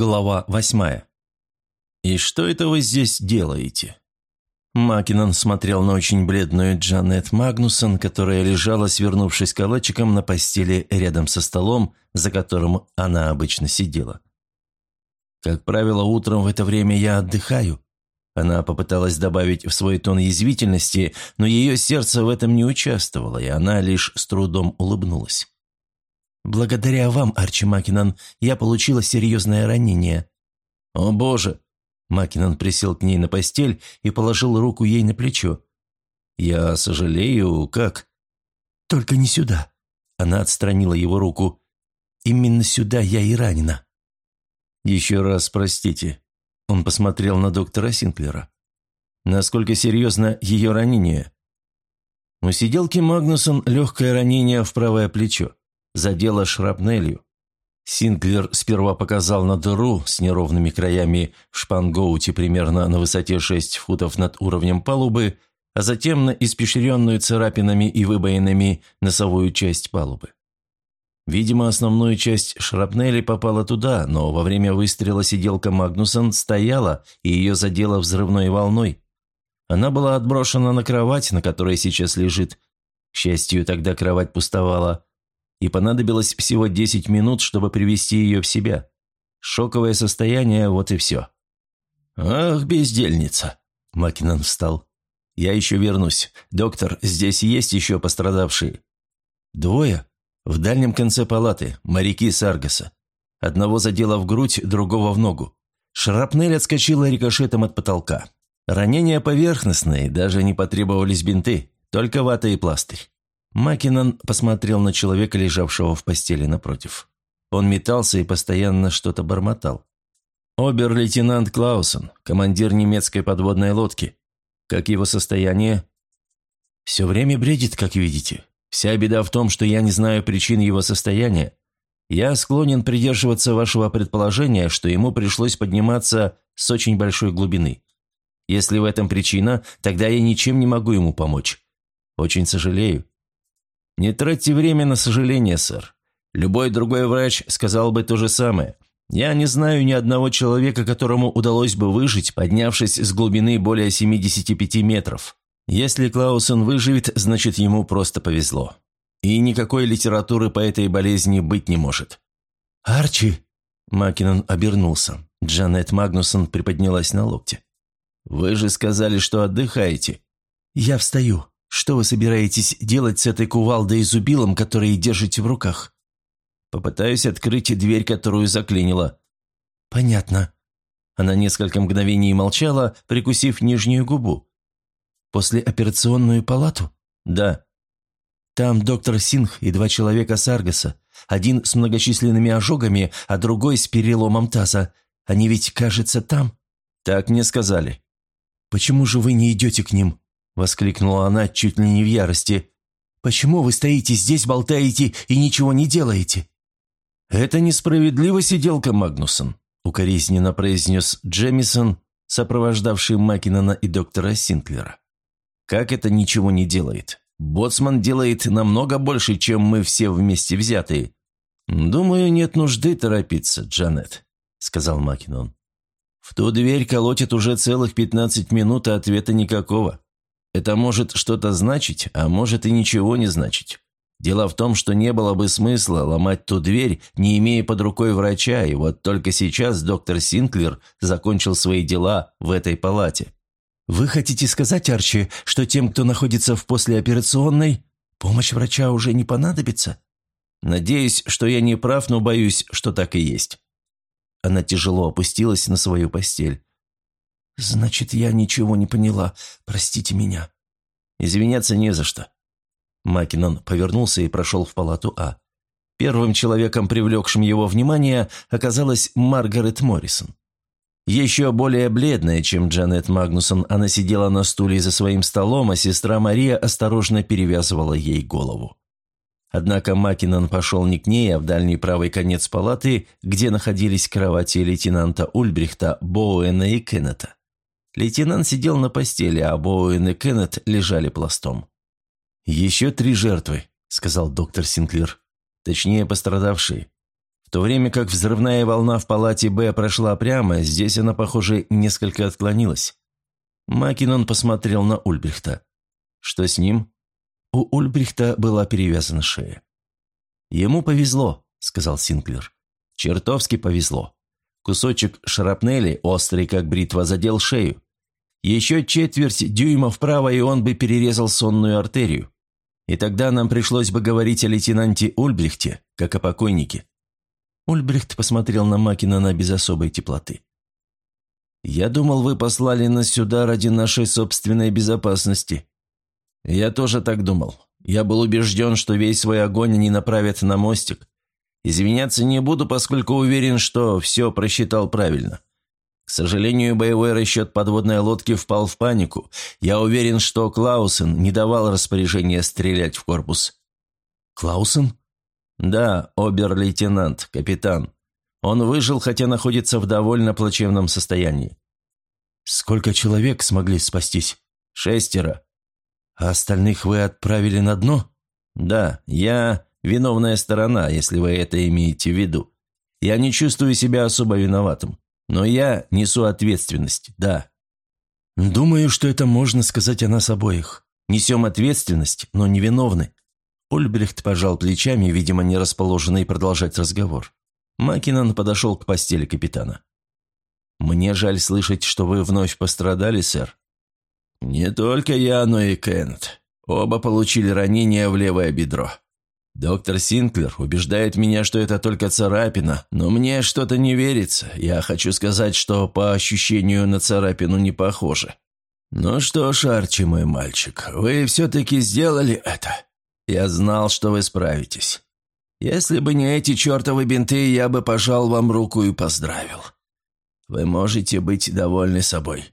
Глава восьмая. «И что это вы здесь делаете?» Макинон смотрел на очень бледную Джанет Магнусон, которая лежала, свернувшись калачиком на постели рядом со столом, за которым она обычно сидела. «Как правило, утром в это время я отдыхаю». Она попыталась добавить в свой тон язвительности, но ее сердце в этом не участвовало, и она лишь с трудом улыбнулась. «Благодаря вам, Арчи Макинан, я получила серьезное ранение». «О боже!» Макинан присел к ней на постель и положил руку ей на плечо. «Я сожалею, как?» «Только не сюда». Она отстранила его руку. «Именно сюда я и ранена». «Еще раз простите». Он посмотрел на доктора Синклера. «Насколько серьезно ее ранение?» У сиделки Магнусон легкое ранение в правое плечо задело шрапнелью. Синклер сперва показал на дыру с неровными краями в шпангоуте примерно на высоте 6 футов над уровнем палубы, а затем на испещренную царапинами и выбоинами носовую часть палубы. Видимо, основную часть шрапнели попала туда, но во время выстрела сиделка Магнусон стояла, и ее задело взрывной волной. Она была отброшена на кровать, на которой сейчас лежит. К счастью, тогда кровать пустовала и понадобилось всего 10 минут, чтобы привести ее в себя. Шоковое состояние, вот и все. «Ах, бездельница!» – Макинон встал. «Я еще вернусь. Доктор, здесь есть еще пострадавшие?» «Двое. В дальнем конце палаты. Моряки Саргаса. Одного задело в грудь, другого в ногу. Шрапнель отскочила рикошетом от потолка. Ранения поверхностные, даже не потребовались бинты, только вата и пластырь. Макинон посмотрел на человека, лежавшего в постели напротив. Он метался и постоянно что-то бормотал. «Обер-лейтенант Клаусен, командир немецкой подводной лодки. Как его состояние?» «Все время бредит, как видите. Вся беда в том, что я не знаю причин его состояния. Я склонен придерживаться вашего предположения, что ему пришлось подниматься с очень большой глубины. Если в этом причина, тогда я ничем не могу ему помочь. Очень сожалею. «Не тратьте время на сожаление, сэр. Любой другой врач сказал бы то же самое. Я не знаю ни одного человека, которому удалось бы выжить, поднявшись с глубины более 75 метров. Если Клаусен выживет, значит ему просто повезло. И никакой литературы по этой болезни быть не может». «Арчи!» Макинон обернулся. Джанет Магнусон приподнялась на локте. «Вы же сказали, что отдыхаете». «Я встаю. Что вы собираетесь делать с этой кувалдой и зубилом, которые держите в руках? Попытаюсь открыть дверь, которую заклинило. Понятно. Она несколько мгновений молчала, прикусив нижнюю губу. После операционную палату? Да. Там доктор Сингх и два человека с Аргаса. Один с многочисленными ожогами, а другой с переломом таза. Они ведь, кажется, там? Так мне сказали. Почему же вы не идете к ним? Воскликнула она чуть ли не в ярости. «Почему вы стоите здесь, болтаете и ничего не делаете?» «Это несправедливо, сиделка Магнусон», — укоризненно произнес Джемисон, сопровождавший Макинона и доктора Синклера. «Как это ничего не делает? Боцман делает намного больше, чем мы все вместе взятые». «Думаю, нет нужды торопиться, Джанет», — сказал Макинон. «В ту дверь колотит уже целых пятнадцать минут, а ответа никакого. Это может что-то значить, а может и ничего не значить. Дело в том, что не было бы смысла ломать ту дверь, не имея под рукой врача, и вот только сейчас доктор Синклер закончил свои дела в этой палате. «Вы хотите сказать, Арчи, что тем, кто находится в послеоперационной, помощь врача уже не понадобится?» «Надеюсь, что я не прав, но боюсь, что так и есть». Она тяжело опустилась на свою постель. «Значит, я ничего не поняла. Простите меня». «Извиняться не за что». Макинон повернулся и прошел в палату А. Первым человеком, привлекшим его внимание, оказалась Маргарет Моррисон. Еще более бледная, чем Джанет Магнусон, она сидела на стуле за своим столом, а сестра Мария осторожно перевязывала ей голову. Однако Макинон пошел не к ней, а в дальний правый конец палаты, где находились кровати лейтенанта Ульбрихта, Боуэна и Кеннета. Лейтенант сидел на постели, а Боуэн и Кеннет лежали пластом. «Еще три жертвы», — сказал доктор Синклер. «Точнее, пострадавшие. В то время как взрывная волна в палате «Б» прошла прямо, здесь она, похоже, несколько отклонилась. Макинон посмотрел на Ульбрихта. «Что с ним?» У Ульбрихта была перевязана шея. «Ему повезло», — сказал Синклер. «Чертовски повезло. Кусочек шрапнели, острый как бритва, задел шею. Еще четверть дюйма вправо, и он бы перерезал сонную артерию. И тогда нам пришлось бы говорить о лейтенанте Ульбрихте, как о покойнике. Ульбрихт посмотрел на Макинона без особой теплоты. «Я думал, вы послали нас сюда ради нашей собственной безопасности». «Я тоже так думал. Я был убежден, что весь свой огонь они направят на мостик. Извиняться не буду, поскольку уверен, что все просчитал правильно. К сожалению, боевой расчет подводной лодки впал в панику. Я уверен, что Клаусен не давал распоряжения стрелять в корпус». «Клаусен?» «Да, обер-лейтенант, капитан. Он выжил, хотя находится в довольно плачевном состоянии». «Сколько человек смогли спастись?» «Шестеро». «А остальных вы отправили на дно?» «Да, я виновная сторона, если вы это имеете в виду. Я не чувствую себя особо виноватым. Но я несу ответственность, да». «Думаю, что это можно сказать о нас обоих. Несем ответственность, но не виновны. Ольбрихт пожал плечами, видимо, не расположенный продолжать разговор. Макинон подошел к постели капитана. «Мне жаль слышать, что вы вновь пострадали, сэр». «Не только я, но и Кеннет. Оба получили ранения в левое бедро. Доктор Синклер убеждает меня, что это только царапина, но мне что-то не верится. Я хочу сказать, что по ощущению на царапину не похоже. Ну что ж, Арчи, мой мальчик, вы все-таки сделали это». Я знал, что вы справитесь. Если бы не эти чертовы бинты, я бы пожал вам руку и поздравил. Вы можете быть довольны собой».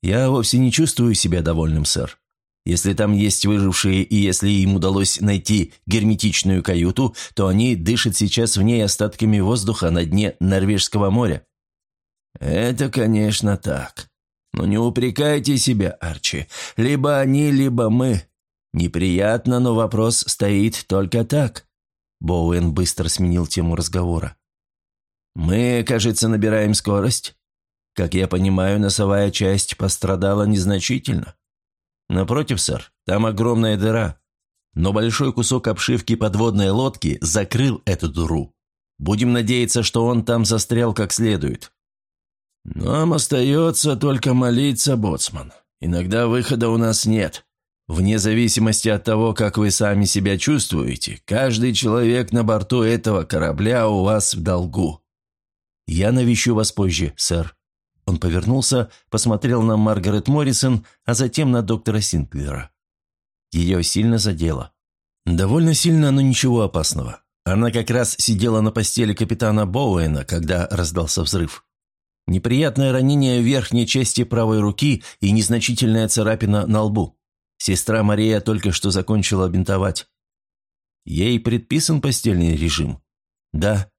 «Я вовсе не чувствую себя довольным, сэр. Если там есть выжившие, и если им удалось найти герметичную каюту, то они дышат сейчас в ней остатками воздуха на дне Норвежского моря». «Это, конечно, так. Но не упрекайте себя, Арчи. Либо они, либо мы. «Неприятно, но вопрос стоит только так». Боуэн быстро сменил тему разговора. «Мы, кажется, набираем скорость. Как я понимаю, носовая часть пострадала незначительно. Напротив, сэр, там огромная дыра. Но большой кусок обшивки подводной лодки закрыл эту дыру. Будем надеяться, что он там застрял как следует». «Нам остается только молиться, боцман. Иногда выхода у нас нет», Вне зависимости от того, как вы сами себя чувствуете, каждый человек на борту этого корабля у вас в долгу. Я навещу вас позже, сэр. Он повернулся, посмотрел на Маргарет Моррисон, а затем на доктора Синклера. Ее сильно задело. Довольно сильно, но ничего опасного. Она как раз сидела на постели капитана Боуэна, когда раздался взрыв. Неприятное ранение верхней части правой руки и незначительная царапина на лбу. Сестра Мария только что закончила бинтовать. Ей предписан постельный режим. Да,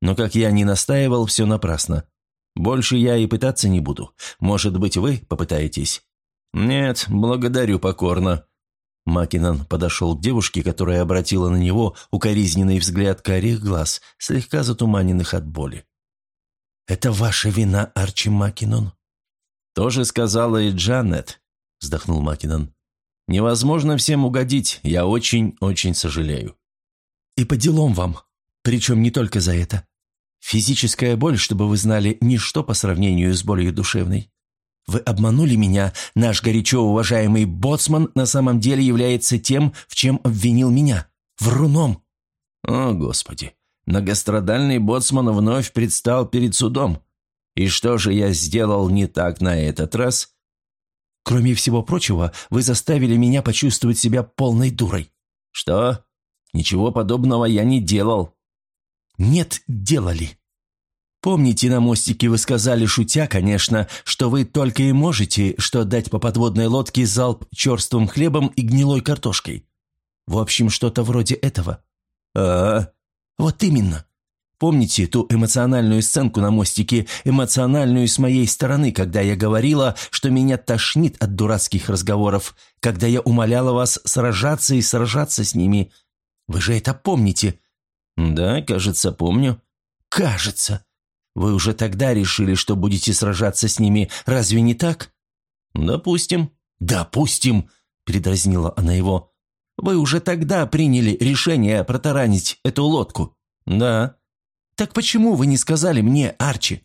но как я не настаивал, все напрасно. Больше я и пытаться не буду. Может быть, вы попытаетесь? Нет, благодарю покорно. Макинан подошел к девушке, которая обратила на него укоризненный взгляд карих глаз, слегка затуманенных от боли. «Это ваша вина, Арчи Макинон?» «Тоже сказала и Джанет», — вздохнул Макинон. Невозможно всем угодить, я очень-очень сожалею». «И по делам вам, причем не только за это. Физическая боль, чтобы вы знали, ничто по сравнению с болью душевной. Вы обманули меня, наш горячо уважаемый боцман на самом деле является тем, в чем обвинил меня. Вруном». «О, Господи! Многострадальный боцман вновь предстал перед судом. И что же я сделал не так на этот раз?» Кроме всего прочего, вы заставили меня почувствовать себя полной дурой». «Что? Ничего подобного я не делал». «Нет, делали. Помните, на мостике вы сказали, шутя, конечно, что вы только и можете, что дать по подводной лодке залп черствым хлебом и гнилой картошкой. В общем, что-то вроде этого». «А, вот именно. Помните ту эмоциональную сценку на мостике, эмоциональную с моей стороны, когда я говорила, что меня тошнит от дурацких разговоров, когда я умоляла вас сражаться и сражаться с ними? Вы же это помните? «Да, кажется, помню». «Кажется. Вы уже тогда решили, что будете сражаться с ними, разве не так?» «Допустим». «Допустим», – передразнила она его. «Вы уже тогда приняли решение протаранить эту лодку?» «Да». «Так почему вы не сказали мне, Арчи?»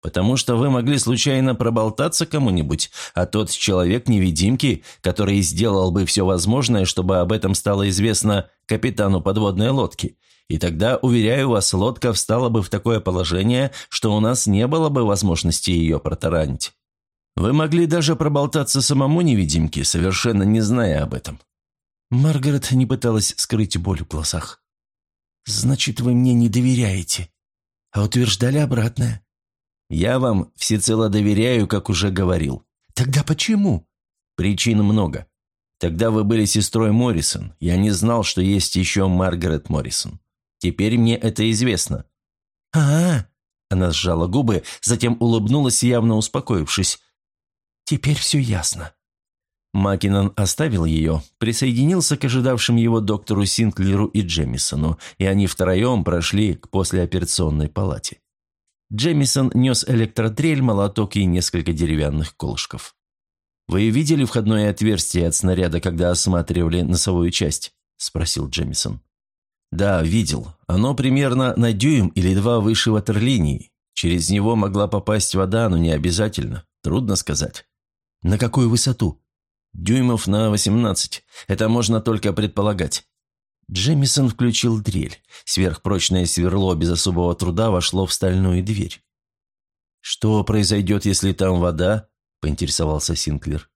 «Потому что вы могли случайно проболтаться кому-нибудь, а тот человек-невидимки, который сделал бы все возможное, чтобы об этом стало известно капитану подводной лодки. И тогда, уверяю вас, лодка встала бы в такое положение, что у нас не было бы возможности ее протаранить. Вы могли даже проболтаться самому невидимке, совершенно не зная об этом». Маргарет не пыталась скрыть боль в глазах. «Значит, вы мне не доверяете, а утверждали обратное». «Я вам всецело доверяю, как уже говорил». «Тогда почему?» «Причин много. Тогда вы были сестрой Моррисон. Я не знал, что есть еще Маргарет Моррисон. Теперь мне это известно». «А-а-а!» Она сжала губы, затем улыбнулась, явно успокоившись. «Теперь все ясно». Макинон оставил ее, присоединился к ожидавшим его доктору Синклеру и Джемисону, и они втроем прошли к послеоперационной палате. Джемисон нес электродрель, молоток и несколько деревянных колышков. «Вы видели входное отверстие от снаряда, когда осматривали носовую часть?» – спросил Джемисон. «Да, видел. Оно примерно на дюйм или два выше ватерлинии. Через него могла попасть вода, но не обязательно. Трудно сказать». «На какую высоту?» Дюймов на восемнадцать. Это можно только предполагать. Джемисон включил дрель. Сверхпрочное сверло без особого труда вошло в стальную дверь. «Что произойдет, если там вода?» – поинтересовался Синклер.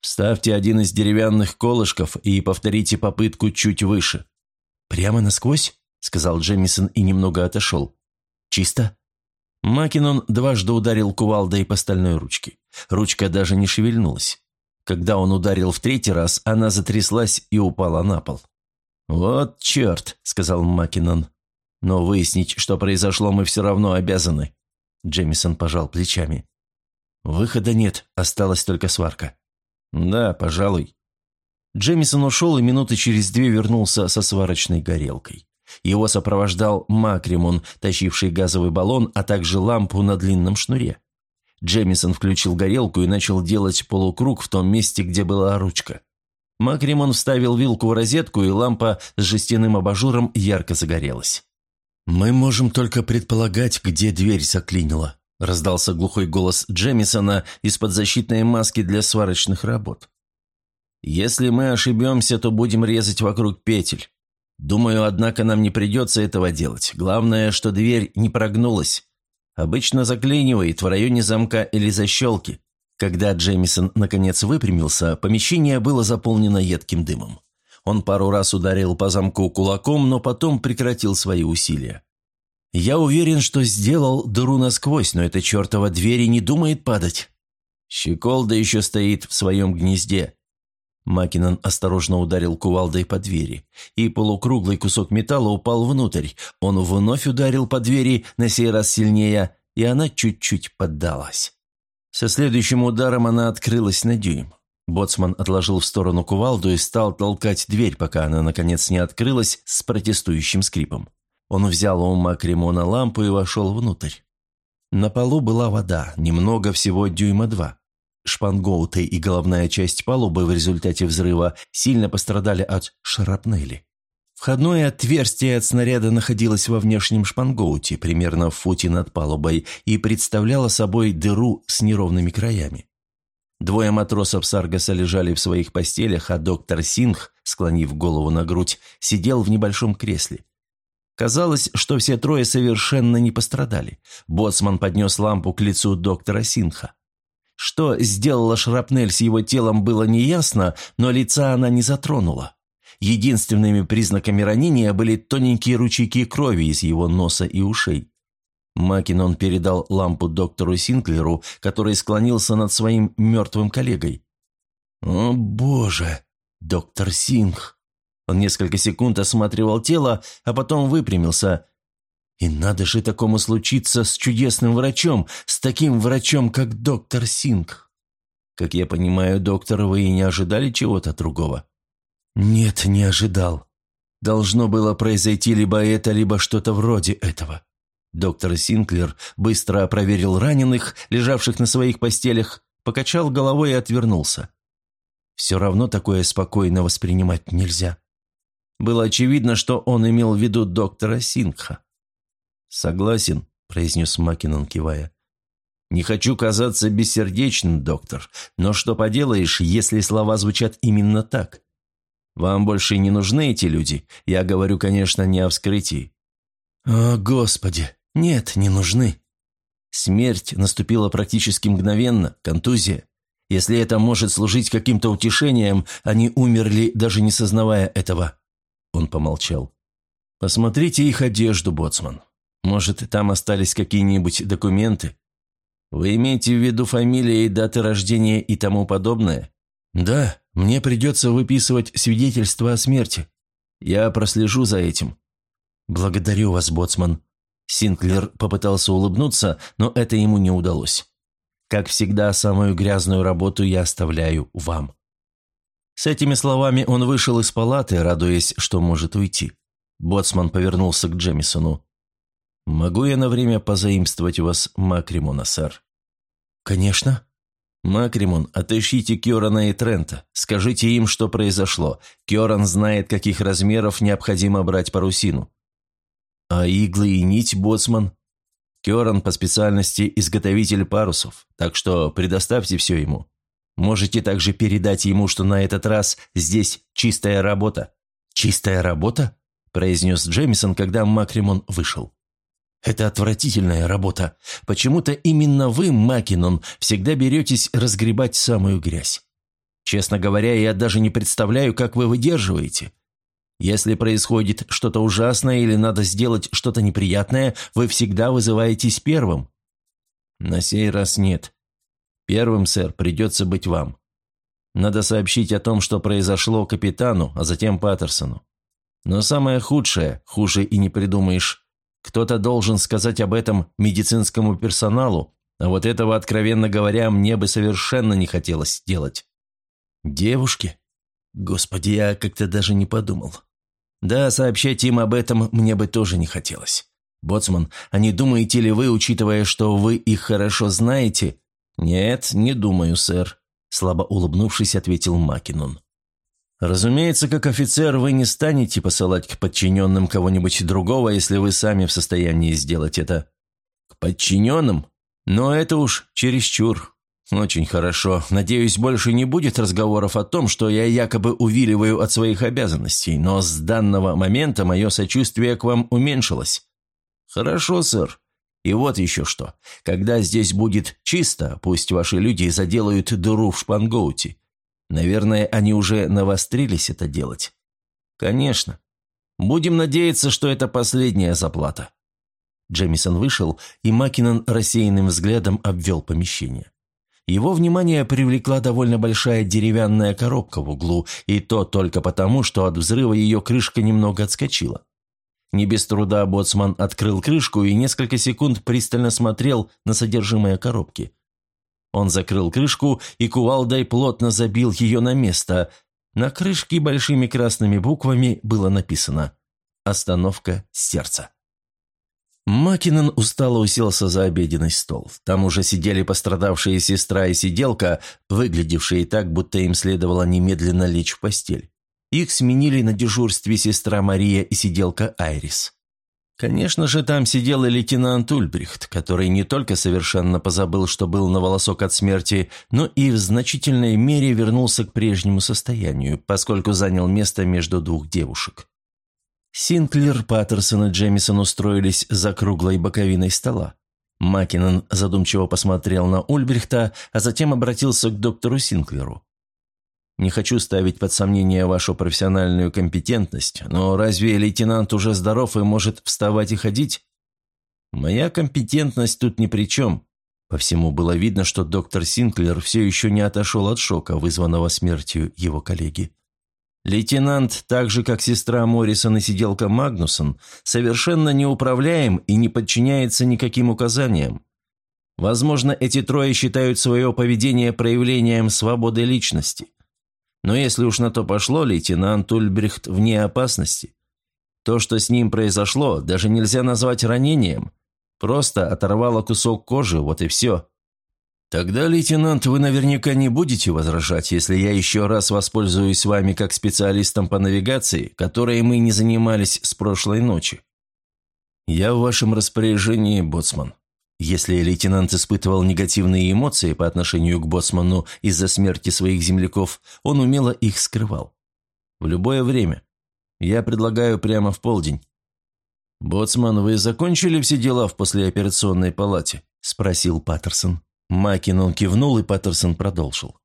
«Вставьте один из деревянных колышков и повторите попытку чуть выше». «Прямо насквозь?» – сказал Джемисон и немного отошел. «Чисто?» Макинон дважды ударил кувалдой по стальной ручке. Ручка даже не шевельнулась. Когда он ударил в третий раз, она затряслась и упала на пол. «Вот черт», — сказал Маккинон. «Но выяснить, что произошло, мы все равно обязаны». Джемисон пожал плечами. «Выхода нет, осталась только сварка». «Да, пожалуй». Джемисон ушел и минуты через две вернулся со сварочной горелкой. Его сопровождал Макримон, тащивший газовый баллон, а также лампу на длинном шнуре. Джемисон включил горелку и начал делать полукруг в том месте, где была ручка. Макримон вставил вилку в розетку, и лампа с жестяным абажуром ярко загорелась. «Мы можем только предполагать, где дверь заклинила», – раздался глухой голос Джемисона из-под защитной маски для сварочных работ. «Если мы ошибемся, то будем резать вокруг петель. Думаю, однако, нам не придется этого делать. Главное, что дверь не прогнулась. Обычно заклинивает в районе замка или защелки. Когда Джеймисон наконец выпрямился, помещение было заполнено едким дымом. Он пару раз ударил по замку кулаком, но потом прекратил свои усилия. «Я уверен, что сделал дыру насквозь, но эта чертова дверь и не думает падать. Щеколда еще стоит в своем гнезде. Макинон осторожно ударил кувалдой по двери, и полукруглый кусок металла упал внутрь. Он вновь ударил по двери, на сей раз сильнее, и она чуть-чуть поддалась. Со следующим ударом она открылась на дюйм. Боцман отложил в сторону кувалду и стал толкать дверь, пока она, наконец, не открылась с протестующим скрипом. Он взял у Макримона лампу и вошел внутрь. На полу была вода, немного всего дюйма два. Шпангоуты и головная часть палубы в результате взрыва сильно пострадали от шрапнели. Входное отверстие от снаряда находилось во внешнем шпангоуте, примерно в футе над палубой, и представляло собой дыру с неровными краями. Двое матросов Саргаса лежали в своих постелях, а доктор Сингх, склонив голову на грудь, сидел в небольшом кресле. Казалось, что все трое совершенно не пострадали. Боцман поднес лампу к лицу доктора Синха. Что сделала шрапнель с его телом, было неясно, но лица она не затронула. Единственными признаками ранения были тоненькие ручейки крови из его носа и ушей. Макинон передал лампу доктору Синклеру, который склонился над своим мертвым коллегой. «О, боже! Доктор Сингх!» Он несколько секунд осматривал тело, а потом выпрямился. И надо же такому случиться с чудесным врачом, с таким врачом, как доктор Синг. Как я понимаю, доктор, вы и не ожидали чего-то другого? Нет, не ожидал. Должно было произойти либо это, либо что-то вроде этого. Доктор Синклер быстро проверил раненых, лежавших на своих постелях, покачал головой и отвернулся. Все равно такое спокойно воспринимать нельзя. Было очевидно, что он имел в виду доктора Сингха. «Согласен», – произнес Макинон, кивая. «Не хочу казаться бессердечным, доктор, но что поделаешь, если слова звучат именно так? Вам больше не нужны эти люди? Я говорю, конечно, не о вскрытии». «О, Господи! Нет, не нужны!» Смерть наступила практически мгновенно, контузия. Если это может служить каким-то утешением, они умерли, даже не сознавая этого. Он помолчал. «Посмотрите их одежду, боцман. Может, там остались какие-нибудь документы? Вы имеете в виду фамилии, даты рождения и тому подобное? Да, мне придется выписывать свидетельство о смерти. Я прослежу за этим. Благодарю вас, боцман. Синклер попытался улыбнуться, но это ему не удалось. Как всегда, самую грязную работу я оставляю вам. С этими словами он вышел из палаты, радуясь, что может уйти. Боцман повернулся к Джемисону. «Могу я на время позаимствовать у вас Макримона, сэр?» «Конечно». «Макримон, отыщите Кьорана и Трента. Скажите им, что произошло. Кьоран знает, каких размеров необходимо брать парусину». «А иглы и нить, боцман?» «Кьоран по специальности изготовитель парусов, так что предоставьте все ему. Можете также передать ему, что на этот раз здесь чистая работа». «Чистая работа?» – произнес Джемисон, когда Макримон вышел. Это отвратительная работа. Почему-то именно вы, Макинон, всегда беретесь разгребать самую грязь. Честно говоря, я даже не представляю, как вы выдерживаете. Если происходит что-то ужасное или надо сделать что-то неприятное, вы всегда вызываетесь первым. На сей раз нет. Первым, сэр, придется быть вам. Надо сообщить о том, что произошло капитану, а затем Паттерсону. Но самое худшее, хуже и не придумаешь, кто-то должен сказать об этом медицинскому персоналу, а вот этого, откровенно говоря, мне бы совершенно не хотелось делать. Девушки? Господи, я как-то даже не подумал. Да, сообщать им об этом мне бы тоже не хотелось. Боцман, а не думаете ли вы, учитывая, что вы их хорошо знаете? Нет, не думаю, сэр, слабо улыбнувшись, ответил Макинон. Разумеется, как офицер вы не станете посылать к подчиненным кого-нибудь другого, если вы сами в состоянии сделать это. К подчиненным? Но это уж чересчур. Очень хорошо. Надеюсь, больше не будет разговоров о том, что я якобы увиливаю от своих обязанностей, но с данного момента мое сочувствие к вам уменьшилось. Хорошо, сэр. И вот еще что. Когда здесь будет чисто, пусть ваши люди заделают дыру в шпангоуте. Наверное, они уже навострились это делать. Конечно. Будем надеяться, что это последняя заплата. Джемисон вышел, и Макинон рассеянным взглядом обвел помещение. Его внимание привлекла довольно большая деревянная коробка в углу, и то только потому, что от взрыва ее крышка немного отскочила. Не без труда боцман открыл крышку и несколько секунд пристально смотрел на содержимое коробки. Он закрыл крышку и кувалдой плотно забил ее на место. На крышке большими красными буквами было написано «Остановка сердца». Макинон устало уселся за обеденный стол. Там уже сидели пострадавшие сестра и сиделка, выглядевшие так, будто им следовало немедленно лечь в постель. Их сменили на дежурстве сестра Мария и сиделка Айрис. Конечно же, там сидел и лейтенант Ульбрихт, который не только совершенно позабыл, что был на волосок от смерти, но и в значительной мере вернулся к прежнему состоянию, поскольку занял место между двух девушек. Синклер, Паттерсон и Джемисон устроились за круглой боковиной стола. Маккинон задумчиво посмотрел на Ульбрихта, а затем обратился к доктору Синклеру. Не хочу ставить под сомнение вашу профессиональную компетентность, но разве лейтенант уже здоров и может вставать и ходить? Моя компетентность тут ни при чем. По всему было видно, что доктор Синклер все еще не отошел от шока, вызванного смертью его коллеги. Лейтенант, так же как сестра Моррисон и сиделка Магнусон, совершенно неуправляем и не подчиняется никаким указаниям. Возможно, эти трое считают свое поведение проявлением свободы личности. Но если уж на то пошло, лейтенант Ульбрихт вне опасности. То, что с ним произошло, даже нельзя назвать ранением. Просто оторвало кусок кожи, вот и все. Тогда, лейтенант, вы наверняка не будете возражать, если я еще раз воспользуюсь вами как специалистом по навигации, которой мы не занимались с прошлой ночи. Я в вашем распоряжении, боцман. Если лейтенант испытывал негативные эмоции по отношению к боцману из-за смерти своих земляков, он умело их скрывал. В любое время. Я предлагаю прямо в полдень. «Боцман, вы закончили все дела в послеоперационной палате?» – спросил Паттерсон. Макинон кивнул, и Паттерсон продолжил.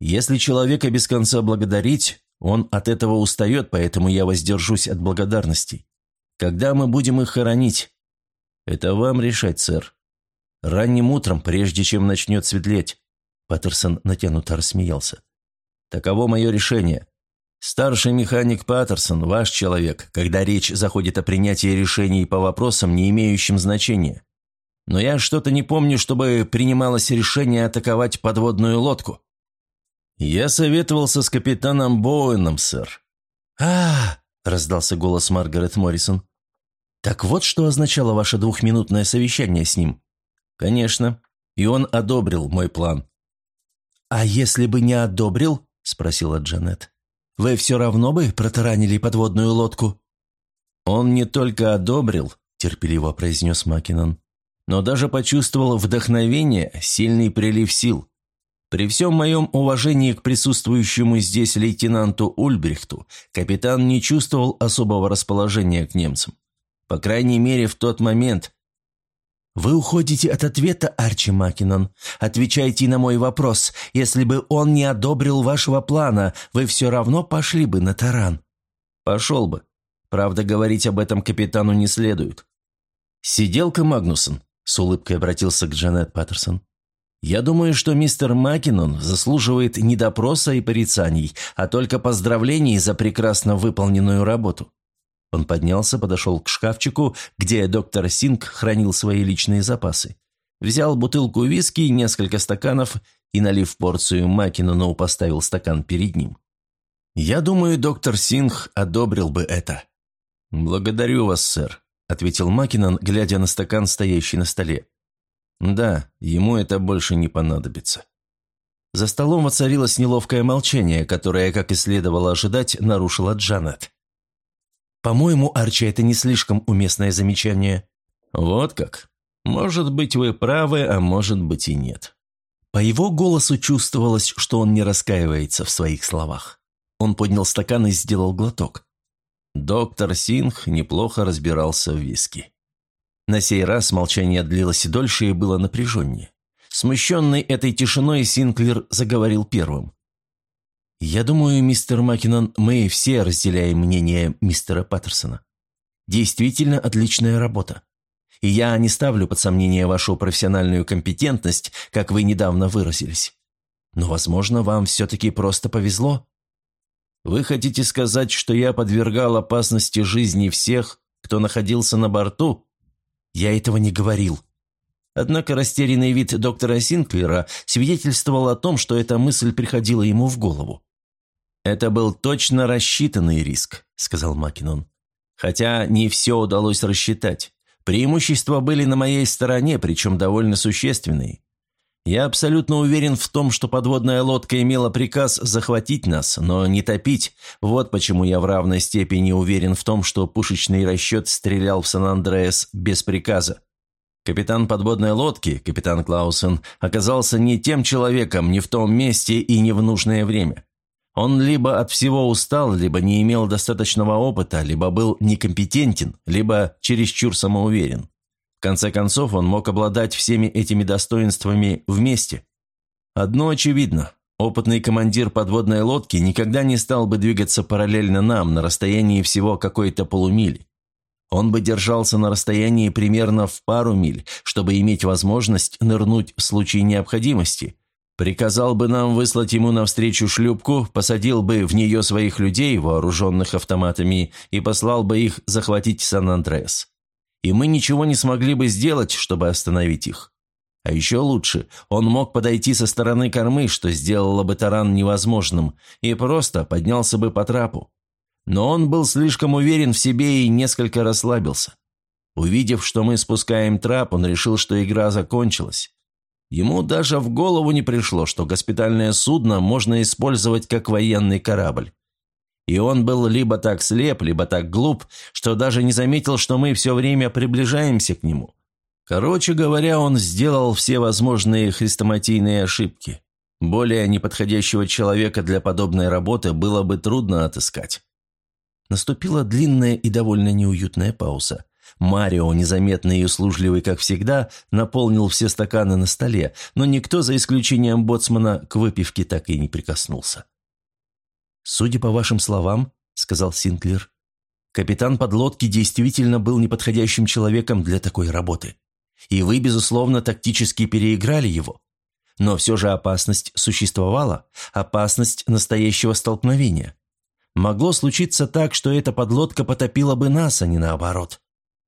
«Если человека без конца благодарить, он от этого устает, поэтому я воздержусь от благодарностей. Когда мы будем их хоронить?» «Это вам решать, сэр. Ранним утром, прежде чем начнет светлеть». Паттерсон натянуто рассмеялся. «Таково мое решение. Старший механик Паттерсон – ваш человек, когда речь заходит о принятии решений по вопросам, не имеющим значения. Но я что-то не помню, чтобы принималось решение атаковать подводную лодку». «Я советовался с капитаном Боуэном, сэр». «А, раздался голос Маргарет Моррисон. «Так вот, что означало ваше двухминутное совещание с ним?» «Конечно. И он одобрил мой план». «А если бы не одобрил?» – спросила Джанет. «Вы все равно бы протаранили подводную лодку?» «Он не только одобрил», – терпеливо произнес Макинон, «но даже почувствовал вдохновение, сильный прилив сил. При всем моем уважении к присутствующему здесь лейтенанту Ульбрихту, капитан не чувствовал особого расположения к немцам. По крайней мере, в тот момент, «Вы уходите от ответа, Арчи Макинон. Отвечайте на мой вопрос. Если бы он не одобрил вашего плана, вы все равно пошли бы на таран». «Пошел бы. Правда, говорить об этом капитану не следует». «Сиделка Магнусон», — с улыбкой обратился к Джанет Паттерсон. «Я думаю, что мистер Макинон заслуживает не допроса и порицаний, а только поздравлений за прекрасно выполненную работу. Он поднялся, подошел к шкафчику, где доктор Синг хранил свои личные запасы. Взял бутылку виски, несколько стаканов и, налив порцию Макинону, поставил стакан перед ним. «Я думаю, доктор Синг одобрил бы это». «Благодарю вас, сэр», — ответил Макинон, глядя на стакан, стоящий на столе. «Да, ему это больше не понадобится». За столом воцарилось неловкое молчание, которое, как и следовало ожидать, нарушила Джанет. «По-моему, Арчи, это не слишком уместное замечание». «Вот как. Может быть, вы правы, а может быть и нет». По его голосу чувствовалось, что он не раскаивается в своих словах. Он поднял стакан и сделал глоток. Доктор Синх неплохо разбирался в виски. На сей раз молчание длилось дольше и было напряженнее. Смущенный этой тишиной, Синклер заговорил первым. «Я думаю, мистер Маккинон, мы все разделяем мнение мистера Паттерсона. Действительно отличная работа. И я не ставлю под сомнение вашу профессиональную компетентность, как вы недавно выразились. Но, возможно, вам все-таки просто повезло. Вы хотите сказать, что я подвергал опасности жизни всех, кто находился на борту? Я этого не говорил. Однако растерянный вид доктора Синклера свидетельствовал о том, что эта мысль приходила ему в голову. «Это был точно рассчитанный риск», — сказал Макинон. «Хотя не все удалось рассчитать. Преимущества были на моей стороне, причем довольно существенные. Я абсолютно уверен в том, что подводная лодка имела приказ захватить нас, но не топить. Вот почему я в равной степени уверен в том, что пушечный расчет стрелял в Сан-Андреас без приказа. Капитан подводной лодки, капитан Клаусен, оказался не тем человеком, не в том месте и не в нужное время. Он либо от всего устал, либо не имел достаточного опыта, либо был некомпетентен, либо чересчур самоуверен. В конце концов, он мог обладать всеми этими достоинствами вместе. Одно очевидно. Опытный командир подводной лодки никогда не стал бы двигаться параллельно нам на расстоянии всего какой-то полумили. Он бы держался на расстоянии примерно в пару миль, чтобы иметь возможность нырнуть в случае необходимости – Приказал бы нам выслать ему навстречу шлюпку, посадил бы в нее своих людей, вооруженных автоматами, и послал бы их захватить Сан-Андреас. И мы ничего не смогли бы сделать, чтобы остановить их. А еще лучше, он мог подойти со стороны кормы, что сделало бы таран невозможным, и просто поднялся бы по трапу. Но он был слишком уверен в себе и несколько расслабился. Увидев, что мы спускаем трап, он решил, что игра закончилась. Ему даже в голову не пришло, что госпитальное судно можно использовать как военный корабль. И он был либо так слеп, либо так глуп, что даже не заметил, что мы все время приближаемся к нему. Короче говоря, он сделал все возможные хрестоматийные ошибки. Более неподходящего человека для подобной работы было бы трудно отыскать. Наступила длинная и довольно неуютная пауза. Марио, незаметный и услужливый, как всегда, наполнил все стаканы на столе, но никто, за исключением боцмана, к выпивке так и не прикоснулся. «Судя по вашим словам», — сказал Синклер, — «капитан подлодки действительно был неподходящим человеком для такой работы. И вы, безусловно, тактически переиграли его. Но все же опасность существовала, опасность настоящего столкновения. Могло случиться так, что эта подлодка потопила бы нас, а не наоборот.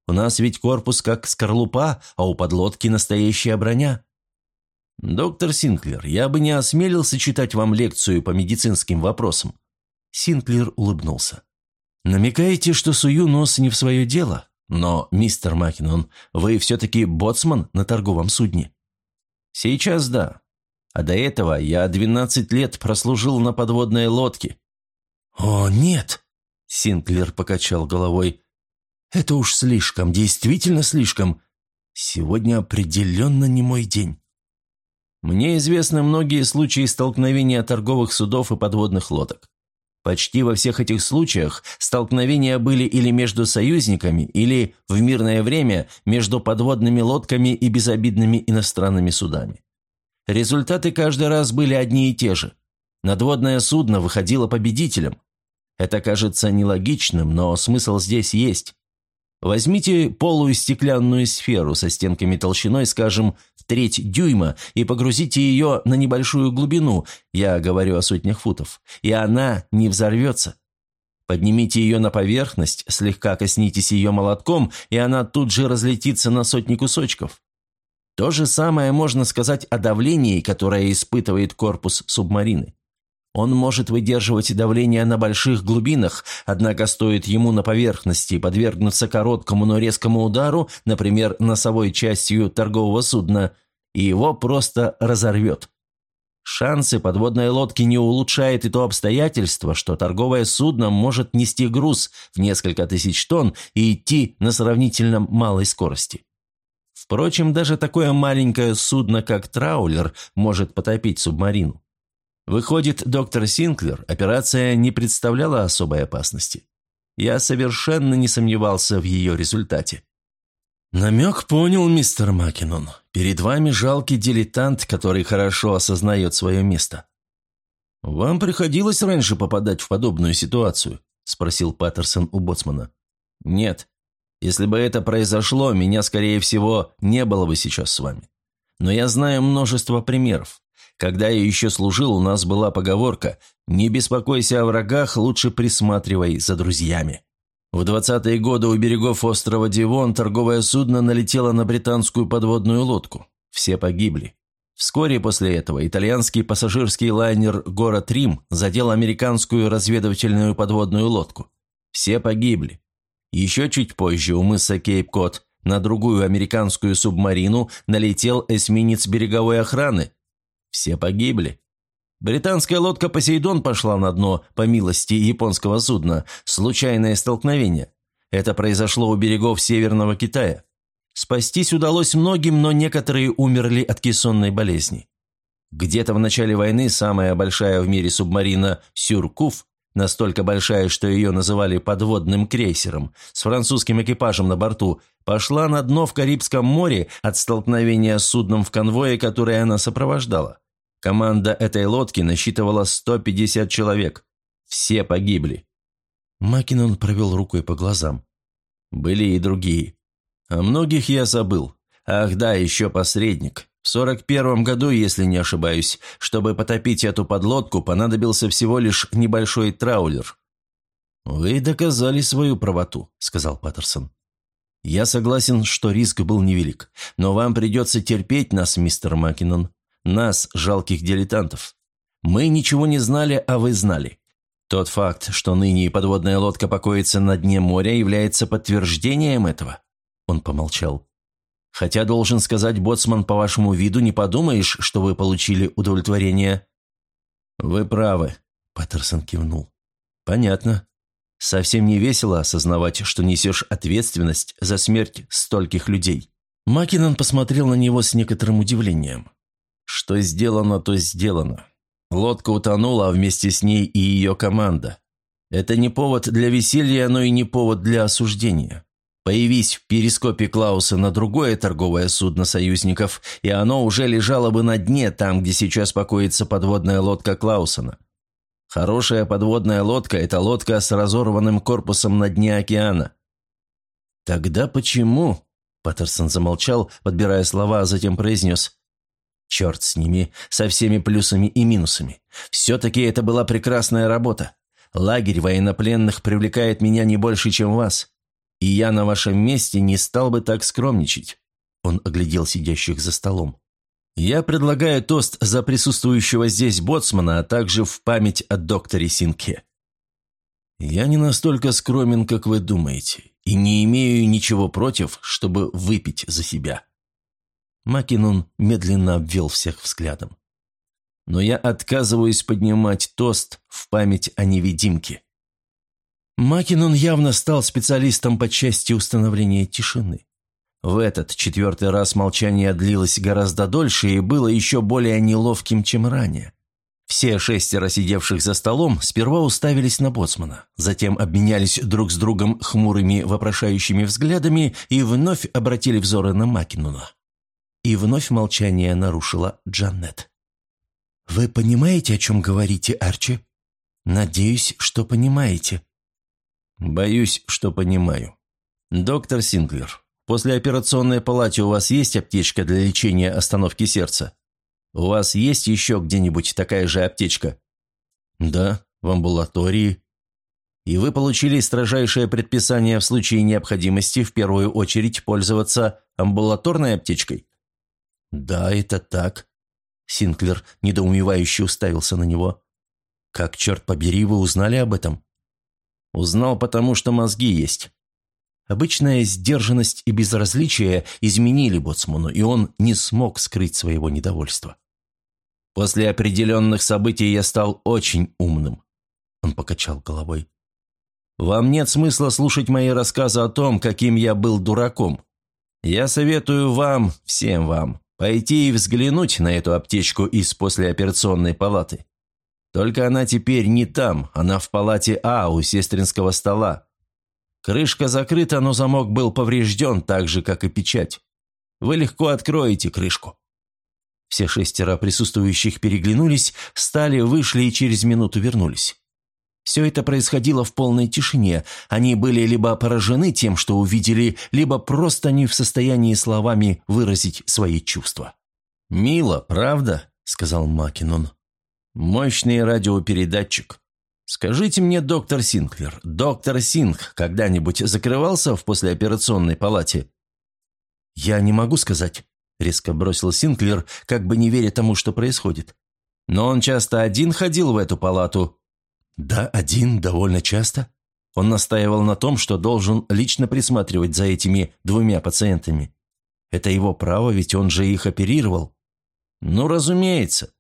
У нас ведь корпус как скорлупа, а у подлодки настоящая броня. «Доктор Синклер, я бы не осмелился читать вам лекцию по медицинским вопросам. Синклер улыбнулся. «Намекаете, что сую нос не в свое дело? Но, мистер Макинон, вы все-таки боцман на торговом судне?» «Сейчас да. А до этого я 12 лет прослужил на подводной лодке». «О, нет!» – Синклер покачал головой. «Это уж слишком, действительно слишком. Сегодня определенно не мой день». Мне известны многие случаи столкновения торговых судов и подводных лодок. Почти во всех этих случаях столкновения были или между союзниками, или, в мирное время, между подводными лодками и безобидными иностранными судами. Результаты каждый раз были одни и те же. Надводное судно выходило победителем. Это кажется нелогичным, но смысл здесь есть. Возьмите полую стеклянную сферу со стенками толщиной, скажем, в треть дюйма и погрузите ее на небольшую глубину, я говорю о сотнях футов, и она не взорвется. Поднимите ее на поверхность, слегка коснитесь ее молотком, и она тут же разлетится на сотни кусочков. То же самое можно сказать о давлении, которое испытывает корпус субмарины. Он может выдерживать давление на больших глубинах, однако стоит ему на поверхности подвергнуться короткому, но резкому удару, например, носовой частью торгового судна, и его просто разорвет. Шансы подводной лодки не улучшает и то обстоятельство, что торговое судно может нести груз в несколько тысяч тонн и идти на сравнительно малой скорости. Впрочем, даже такое маленькое судно, как траулер, может потопить субмарину. Выходит, доктор Синклер, операция не представляла особой опасности. Я совершенно не сомневался в ее результате. «Намек понял, мистер Макинон. Перед вами жалкий дилетант, который хорошо осознает свое место». «Вам приходилось раньше попадать в подобную ситуацию?» – спросил Паттерсон у Боцмана. «Нет. Если бы это произошло, меня, скорее всего, не было бы сейчас с вами. Но я знаю множество примеров. Когда я еще служил, у нас была поговорка «Не беспокойся о врагах, лучше присматривай за друзьями». В 20-е годы у берегов острова Дивон торговое судно налетело на британскую подводную лодку. Все погибли. Вскоре после этого итальянский пассажирский лайнер «Город Рим» задел американскую разведывательную подводную лодку. Все погибли. Еще чуть позже у мыса Кейп-Кот на другую американскую субмарину налетел эсминец береговой охраны, все погибли. Британская лодка «Посейдон» пошла на дно по милости японского судна. Случайное столкновение. Это произошло у берегов Северного Китая. Спастись удалось многим, но некоторые умерли от кессонной болезни. Где-то в начале войны самая большая в мире субмарина «Сюркуф», настолько большая, что ее называли подводным крейсером, с французским экипажем на борту, пошла на дно в Карибском море от столкновения с судном в конвое, которое она сопровождала. Команда этой лодки насчитывала 150 человек. Все погибли. Макинон провел рукой по глазам. Были и другие. О многих я забыл. Ах да, еще посредник. В 41 году, если не ошибаюсь, чтобы потопить эту подлодку, понадобился всего лишь небольшой траулер. «Вы доказали свою правоту», — сказал Паттерсон. «Я согласен, что риск был невелик, но вам придется терпеть нас, мистер Маккинон. Нас, жалких дилетантов. Мы ничего не знали, а вы знали. Тот факт, что ныне подводная лодка покоится на дне моря, является подтверждением этого. Он помолчал. Хотя, должен сказать, боцман, по вашему виду не подумаешь, что вы получили удовлетворение. Вы правы, Паттерсон кивнул. Понятно. Совсем не весело осознавать, что несешь ответственность за смерть стольких людей. Макинон посмотрел на него с некоторым удивлением. Что сделано, то сделано. Лодка утонула, а вместе с ней и ее команда. Это не повод для веселья, но и не повод для осуждения. Появись в перископе Клауса на другое торговое судно союзников, и оно уже лежало бы на дне, там, где сейчас покоится подводная лодка Клаусона. Хорошая подводная лодка – это лодка с разорванным корпусом на дне океана. «Тогда почему?» – Паттерсон замолчал, подбирая слова, а затем произнес. «Черт с ними, со всеми плюсами и минусами. Все-таки это была прекрасная работа. Лагерь военнопленных привлекает меня не больше, чем вас. И я на вашем месте не стал бы так скромничать». Он оглядел сидящих за столом. «Я предлагаю тост за присутствующего здесь боцмана, а также в память о докторе Синке». «Я не настолько скромен, как вы думаете, и не имею ничего против, чтобы выпить за себя». Макинон медленно обвел всех взглядом. «Но я отказываюсь поднимать тост в память о невидимке». Макинон явно стал специалистом по части установления тишины. В этот четвертый раз молчание длилось гораздо дольше и было еще более неловким, чем ранее. Все шестеро сидевших за столом сперва уставились на боцмана, затем обменялись друг с другом хмурыми вопрошающими взглядами и вновь обратили взоры на Макинона. И вновь молчание нарушила Джанет. «Вы понимаете, о чем говорите, Арчи?» «Надеюсь, что понимаете», «Боюсь, что понимаю. Доктор Синглер, после операционной палате у вас есть аптечка для лечения остановки сердца? У вас есть еще где-нибудь такая же аптечка?» «Да, в амбулатории». «И вы получили строжайшее предписание в случае необходимости в первую очередь пользоваться амбулаторной аптечкой?» «Да, это так». Синклер недоумевающе уставился на него. «Как, черт побери, вы узнали об этом?» Узнал, потому что мозги есть. Обычная сдержанность и безразличие изменили Боцману, и он не смог скрыть своего недовольства. «После определенных событий я стал очень умным», – он покачал головой. «Вам нет смысла слушать мои рассказы о том, каким я был дураком. Я советую вам, всем вам, пойти и взглянуть на эту аптечку из послеоперационной палаты. Только она теперь не там, она в палате А у сестринского стола. Крышка закрыта, но замок был поврежден так же, как и печать. Вы легко откроете крышку». Все шестеро присутствующих переглянулись, встали, вышли и через минуту вернулись. Все это происходило в полной тишине. Они были либо поражены тем, что увидели, либо просто не в состоянии словами выразить свои чувства. «Мило, правда?» – сказал Макинон. Мощный радиопередатчик. Скажите мне, доктор Синклер, доктор Синг когда-нибудь закрывался в послеоперационной палате? Я не могу сказать, резко бросил Синклер, как бы не веря тому, что происходит. Но он часто один ходил в эту палату. Да, один, довольно часто. Он настаивал на том, что должен лично присматривать за этими двумя пациентами. Это его право, ведь он же их оперировал. Ну, разумеется.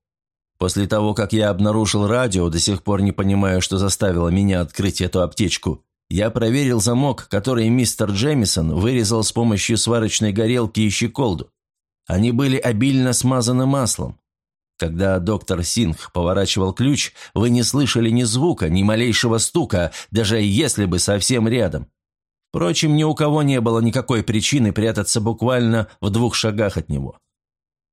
После того, как я обнаружил радио, до сих пор не понимаю, что заставило меня открыть эту аптечку. Я проверил замок, который мистер Джемисон вырезал с помощью сварочной горелки и щеколду. Они были обильно смазаны маслом. Когда доктор Сингх поворачивал ключ, вы не слышали ни звука, ни малейшего стука, даже если бы совсем рядом. Впрочем, ни у кого не было никакой причины прятаться буквально в двух шагах от него.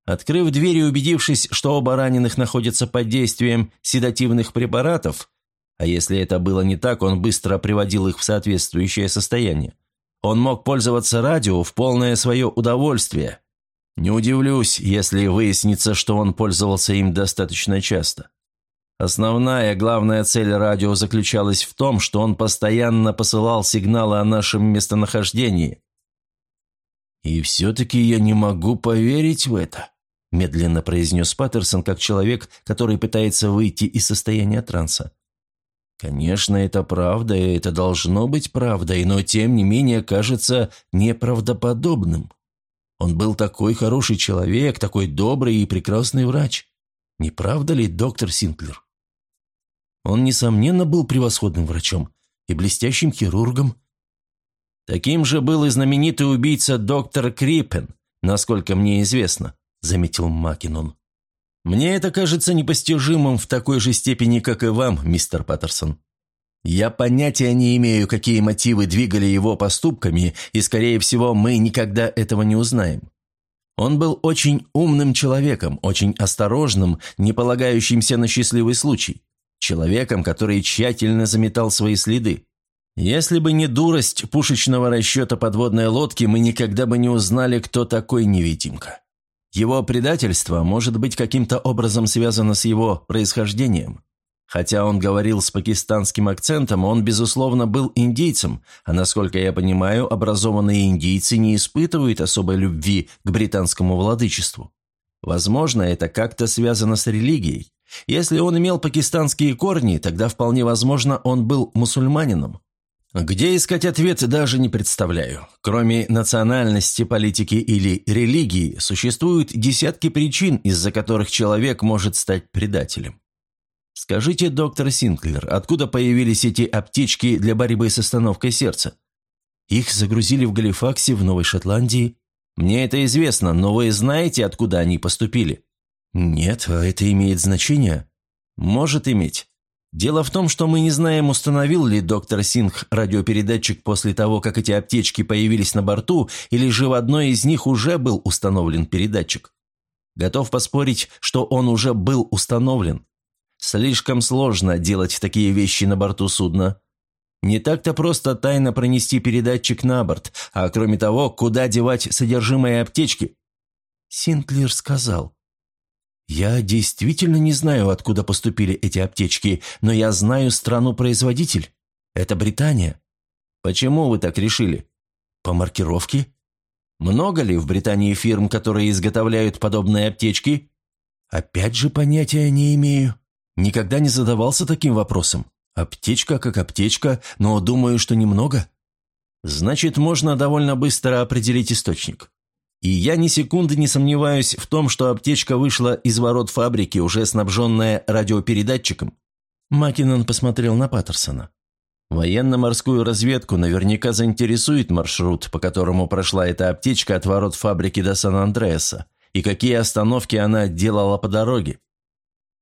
Открыв дверь и убедившись, что оба раненых находятся под действием седативных препаратов, а если это было не так, он быстро приводил их в соответствующее состояние, он мог пользоваться радио в полное свое удовольствие. Не удивлюсь, если выяснится, что он пользовался им достаточно часто. Основная, главная цель радио заключалась в том, что он постоянно посылал сигналы о нашем местонахождении. И все-таки я не могу поверить в это медленно произнес Паттерсон, как человек, который пытается выйти из состояния транса. Конечно, это правда, и это должно быть правдой, но тем не менее кажется неправдоподобным. Он был такой хороший человек, такой добрый и прекрасный врач. Не правда ли, доктор Синклер? Он, несомненно, был превосходным врачом и блестящим хирургом. Таким же был и знаменитый убийца доктор Крипен, насколько мне известно, заметил Макинон. Мне это кажется непостижимым в такой же степени, как и вам, мистер Паттерсон. Я понятия не имею, какие мотивы двигали его поступками, и, скорее всего, мы никогда этого не узнаем. Он был очень умным человеком, очень осторожным, не полагающимся на счастливый случай. Человеком, который тщательно заметал свои следы. Если бы не дурость пушечного расчета подводной лодки, мы никогда бы не узнали, кто такой невидимка. Его предательство может быть каким-то образом связано с его происхождением. Хотя он говорил с пакистанским акцентом, он, безусловно, был индейцем, а, насколько я понимаю, образованные индийцы не испытывают особой любви к британскому владычеству. Возможно, это как-то связано с религией. Если он имел пакистанские корни, тогда вполне возможно, он был мусульманином. Где искать ответ, даже не представляю. Кроме национальности, политики или религии, существуют десятки причин, из-за которых человек может стать предателем. Скажите, доктор Синклер, откуда появились эти аптечки для борьбы с остановкой сердца? Их загрузили в Галифаксе в Новой Шотландии. Мне это известно, но вы знаете, откуда они поступили? Нет, а это имеет значение? Может иметь. Дело в том, что мы не знаем, установил ли доктор Сингх радиопередатчик после того, как эти аптечки появились на борту, или же в одной из них уже был установлен передатчик. Готов поспорить, что он уже был установлен. Слишком сложно делать такие вещи на борту судна. Не так-то просто тайно пронести передатчик на борт, а кроме того, куда девать содержимое аптечки? Синклер сказал. «Я действительно не знаю, откуда поступили эти аптечки, но я знаю страну-производитель. Это Британия». «Почему вы так решили?» «По маркировке». «Много ли в Британии фирм, которые изготовляют подобные аптечки?» «Опять же понятия не имею. Никогда не задавался таким вопросом. Аптечка как аптечка, но думаю, что немного». «Значит, можно довольно быстро определить источник. И я ни секунды не сомневаюсь в том, что аптечка вышла из ворот фабрики, уже снабженная радиопередатчиком. Макинон посмотрел на Паттерсона. Военно-морскую разведку наверняка заинтересует маршрут, по которому прошла эта аптечка от ворот фабрики до Сан-Андреаса, и какие остановки она делала по дороге.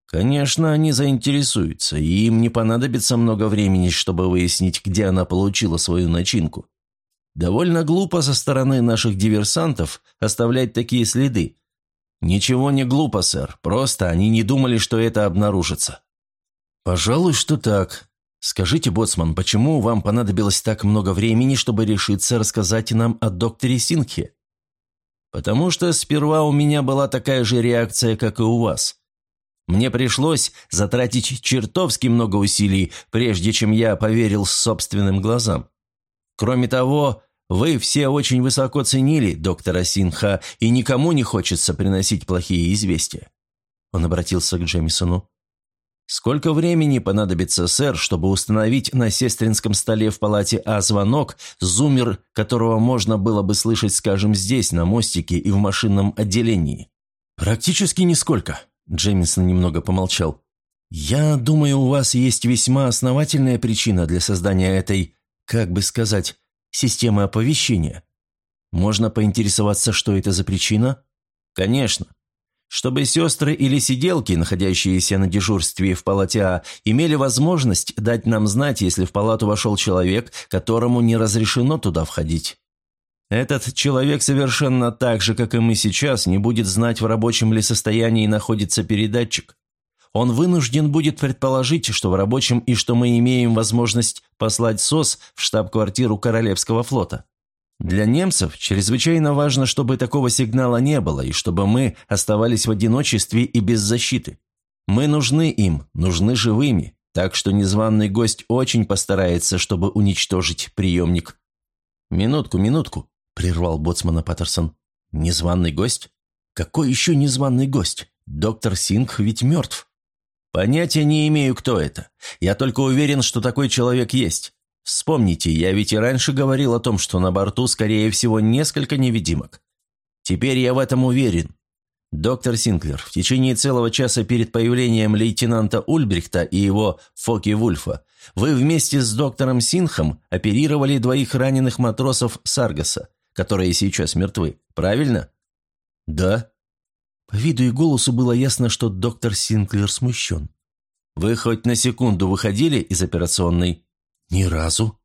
Конечно, они заинтересуются, и им не понадобится много времени, чтобы выяснить, где она получила свою начинку. Довольно глупо со стороны наших диверсантов оставлять такие следы. Ничего не глупо, сэр, просто они не думали, что это обнаружится. Пожалуй, что так. Скажите, боцман, почему вам понадобилось так много времени, чтобы решиться рассказать нам о докторе Синхе? Потому что сперва у меня была такая же реакция, как и у вас. Мне пришлось затратить чертовски много усилий, прежде чем я поверил собственным глазам. Кроме того, вы все очень высоко ценили доктора Синха, и никому не хочется приносить плохие известия». Он обратился к Джемисону. «Сколько времени понадобится, сэр, чтобы установить на сестринском столе в палате А звонок, зумер, которого можно было бы слышать, скажем, здесь, на мостике и в машинном отделении?» «Практически нисколько», – Джемисон немного помолчал. «Я думаю, у вас есть весьма основательная причина для создания этой как бы сказать, системы оповещения. Можно поинтересоваться, что это за причина? Конечно. Чтобы сестры или сиделки, находящиеся на дежурстве в палате А, имели возможность дать нам знать, если в палату вошел человек, которому не разрешено туда входить. Этот человек совершенно так же, как и мы сейчас, не будет знать, в рабочем ли состоянии находится передатчик. Он вынужден будет предположить, что в рабочем и что мы имеем возможность послать СОС в штаб-квартиру Королевского флота. Для немцев чрезвычайно важно, чтобы такого сигнала не было и чтобы мы оставались в одиночестве и без защиты. Мы нужны им, нужны живыми, так что незваный гость очень постарается, чтобы уничтожить приемник. «Минутку, минутку», – прервал боцмана Паттерсон. «Незваный гость? Какой еще незваный гость? Доктор Сингх ведь мертв». Понятия не имею, кто это. Я только уверен, что такой человек есть. Вспомните, я ведь и раньше говорил о том, что на борту, скорее всего, несколько невидимок. Теперь я в этом уверен. Доктор Синклер, в течение целого часа перед появлением лейтенанта Ульбрихта и его Фоки Вульфа вы вместе с доктором Синхом оперировали двоих раненых матросов Саргаса, которые сейчас мертвы, правильно? Да. По виду и голосу было ясно, что доктор Синклер смущен. Вы хоть на секунду выходили из операционной? Ни разу.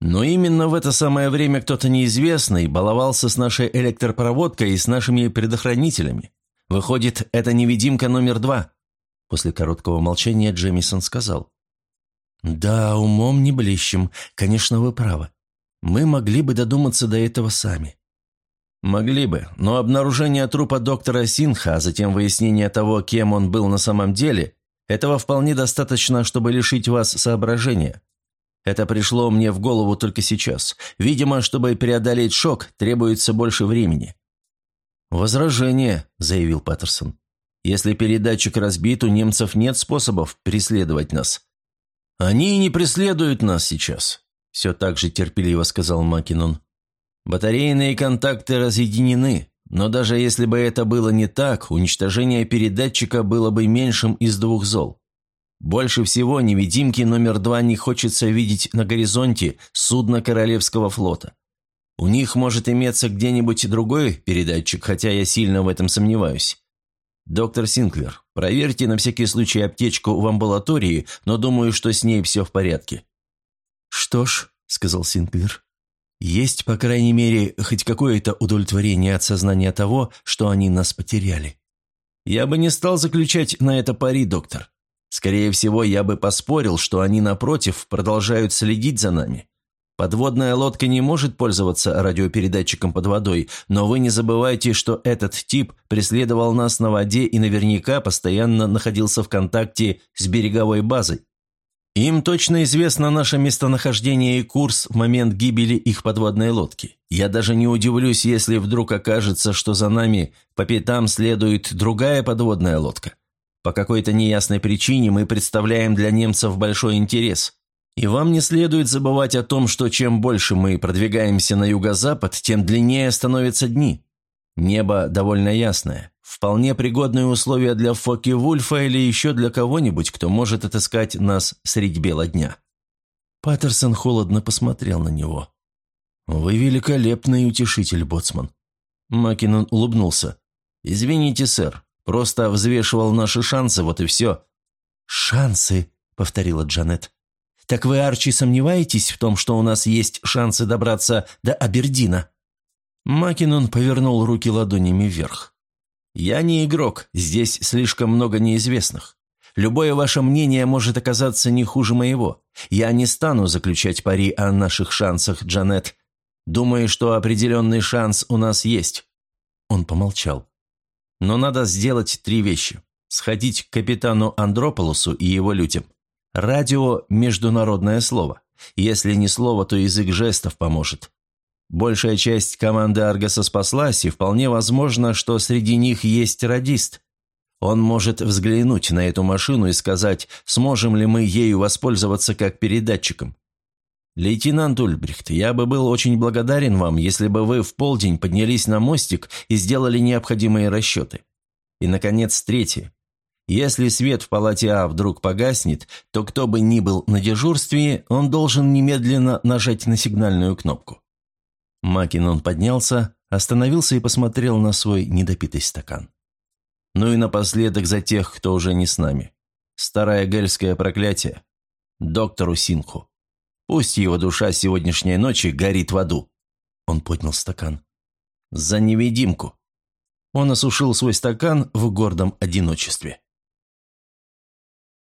Но именно в это самое время кто-то неизвестный баловался с нашей электропроводкой и с нашими предохранителями. Выходит, это невидимка номер два. После короткого молчания Джемисон сказал. «Да, умом не блещем. Конечно, вы правы. Мы могли бы додуматься до этого сами». «Могли бы, но обнаружение трупа доктора Синха, а затем выяснение того, кем он был на самом деле, этого вполне достаточно, чтобы лишить вас соображения. Это пришло мне в голову только сейчас. Видимо, чтобы преодолеть шок, требуется больше времени». «Возражение», — заявил Паттерсон. «Если передатчик разбит, у немцев нет способов преследовать нас». «Они не преследуют нас сейчас», — все так же терпеливо сказал Макинон. «Батарейные контакты разъединены, но даже если бы это было не так, уничтожение передатчика было бы меньшим из двух зол. Больше всего невидимки номер два не хочется видеть на горизонте судно Королевского флота. У них может иметься где-нибудь другой передатчик, хотя я сильно в этом сомневаюсь. Доктор Синклер, проверьте на всякий случай аптечку в амбулатории, но думаю, что с ней все в порядке». «Что ж», — сказал Синклер, — «есть, по крайней мере, хоть какое-то удовлетворение от сознания того, что они нас потеряли». «Я бы не стал заключать на это пари, доктор. Скорее всего, я бы поспорил, что они, напротив, продолжают следить за нами. Подводная лодка не может пользоваться радиопередатчиком под водой, но вы не забывайте, что этот тип преследовал нас на воде и наверняка постоянно находился в контакте с береговой базой. Им точно известно наше местонахождение и курс в момент гибели их подводной лодки. Я даже не удивлюсь, если вдруг окажется, что за нами по пятам следует другая подводная лодка. По какой-то неясной причине мы представляем для немцев большой интерес. И вам не следует забывать о том, что чем больше мы продвигаемся на юго-запад, тем длиннее становятся дни. Небо довольно ясное. Вполне пригодные условия для Фоки Вульфа или еще для кого-нибудь, кто может отыскать нас средь бела дня. Паттерсон холодно посмотрел на него. «Вы великолепный утешитель, боцман». Макинон улыбнулся. «Извините, сэр, Просто взвешивал наши шансы, вот и все». «Шансы», — повторила Джанет. «Так вы, Арчи, сомневаетесь в том, что у нас есть шансы добраться до Абердина?» Макинон повернул руки ладонями вверх. «Я не игрок, здесь слишком много неизвестных. Любое ваше мнение может оказаться не хуже моего. Я не стану заключать пари о наших шансах, Джанет. Думаю, что определенный шанс у нас есть». Он помолчал. Но надо сделать три вещи. Сходить к капитану Андрополусу и его людям. Радио – международное слово. Если не слово, то язык жестов поможет. Большая часть команды Аргаса спаслась, и вполне возможно, что среди них есть радист. Он может взглянуть на эту машину и сказать, сможем ли мы ею воспользоваться как передатчиком. «Лейтенант Ульбрихт, я бы был очень благодарен вам, если бы вы в полдень поднялись на мостик и сделали необходимые расчеты. И, наконец, третье. Если свет в палате А вдруг погаснет, то кто бы ни был на дежурстве, он должен немедленно нажать на сигнальную кнопку». Макинон поднялся, остановился и посмотрел на свой недопитый стакан. «Ну и напоследок за тех, кто уже не с нами. Старое гельское проклятие. Доктору Синху». Пусть его душа сегодняшней ночи горит в аду». Он поднял стакан. «За невидимку». Он осушил свой стакан в гордом одиночестве.